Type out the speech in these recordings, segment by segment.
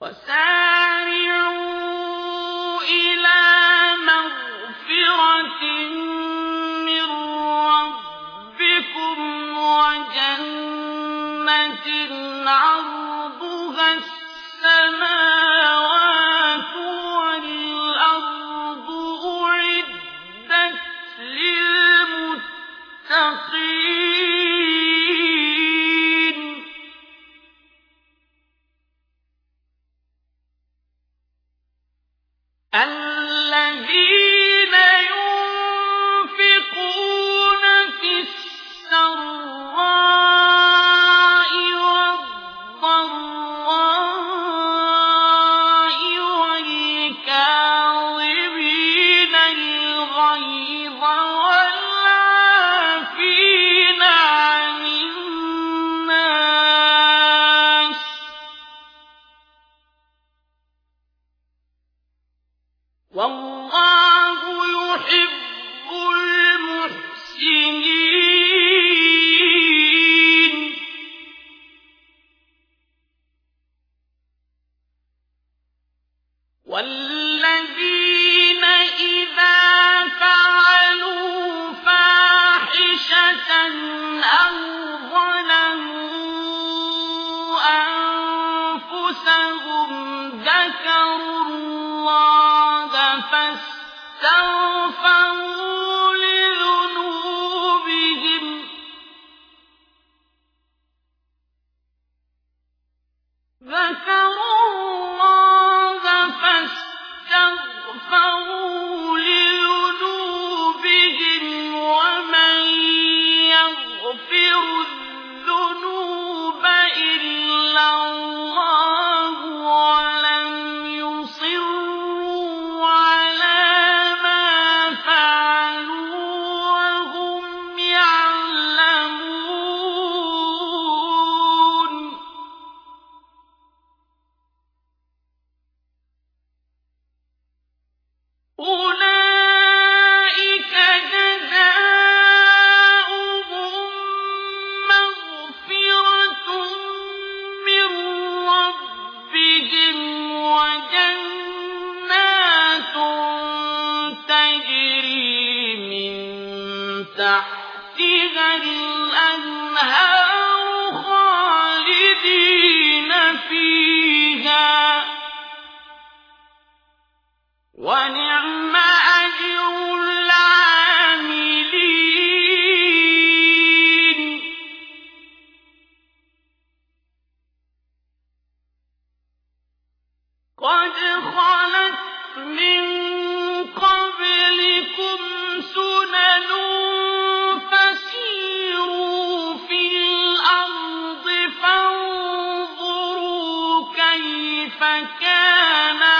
وسارعوا إلى مغفرة من ربكم وجنة عرضها السماوات أن أنفسهم ذكروا الله فاستغفروا تحتها الأنهار خالدين فيها. فكان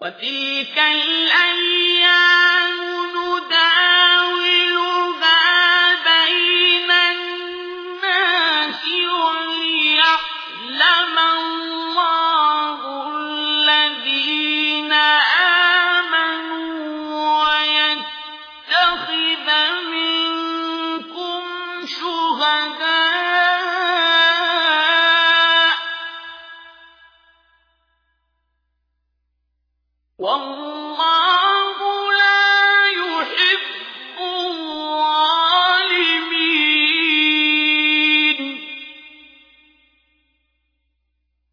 وتلك الأيام نداولها بين الناس وليعلم الله الذين آمنوا ويتخذ منكم شهداء